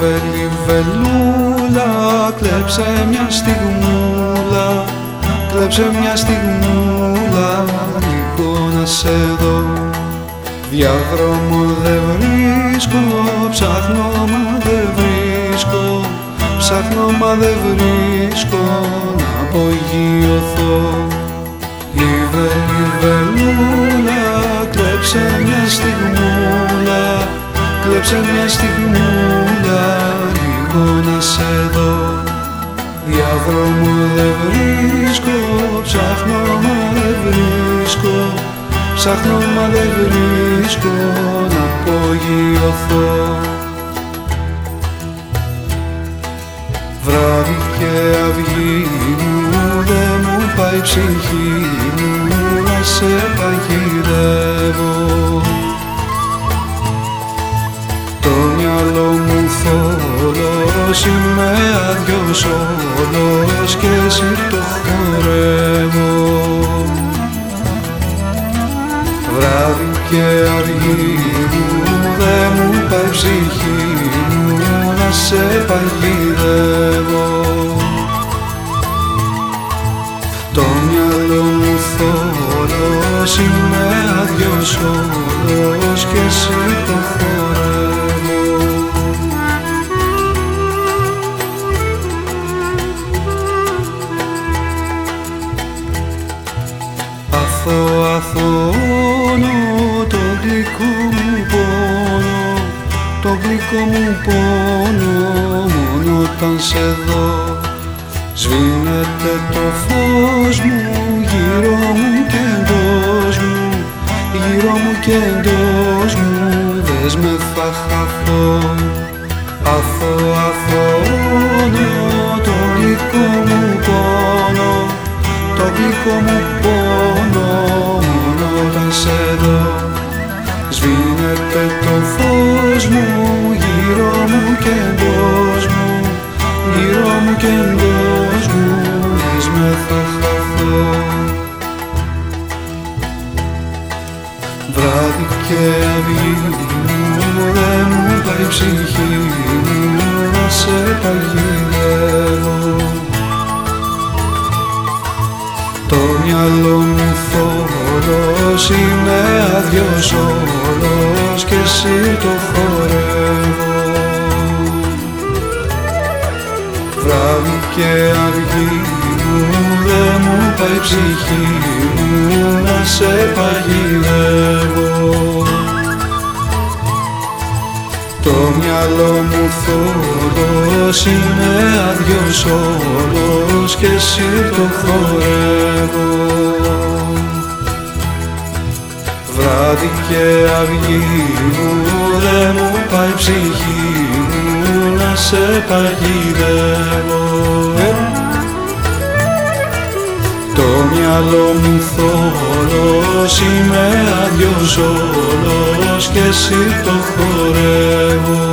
Λιβε, κλέψε μια στιγμούλα Κλέψε μια στιγμούλα λίγο να σε δω. Διάδρομο δεν βρίσκω, ψάχνω μα δεν βρίσκω Ψάχνω μα δεν βρίσκω να απογειωθώ. Λίβε, λιβελούλα, κλέψε μια στιγμούλα Κλέψε μια στιγμούλα, λίγο να σε δω Διάδρομο δεν βρίσκω, ψάχνω μα δεν βρίσκω. Ψάχνω μα δεν βρίσκω να απογειωθώ Βράδυ και αυγή μου δεν μου πάει ψυχή μου να σε παγιδεύω θόλος είμαι άδειος όλος και εσύ το χορεύω Βράδυ και αργή μου δεν μου πάει ψυχή μου να σε παγιδεύω. Το μυαλό μου θόλος είμαι άδειος όλος και εσύ το χορεύω Αθώ, αθώνω το γλυκό μου πόνο το γλυκό μου πόνο μόνο όταν σε δω. Σβήνεται το φως μου γύρω μου και εντός μου Γύρω μου και εντός μου δες με θα χαθώ. Αθώ, αθώνω Σβήνεται το φως μου γύρω μου και εντός μου Γύρω μου και εντός μου δες με θα χαθώ. Βράδυ και αυγή μου δεν μου πάει η ψυχή μου να σε παγιδεύω. Το μυαλό μου θόλος είμαι άδειος όλος και εσύ το χορεύω. Βράδυ και αργή μου δεν μου πάει η ψυχή μου να σε παγιδεύω. Το μυαλό μου θόλος είναι άδειος όλος και εσύ το χορεύω Βράδυ και αυγή μου δεν μου πάει η ψυχή μου να σε παγιδεύω. Το μυαλό μου θόλος είμαι άδειος όλος και εσύ το χορεύω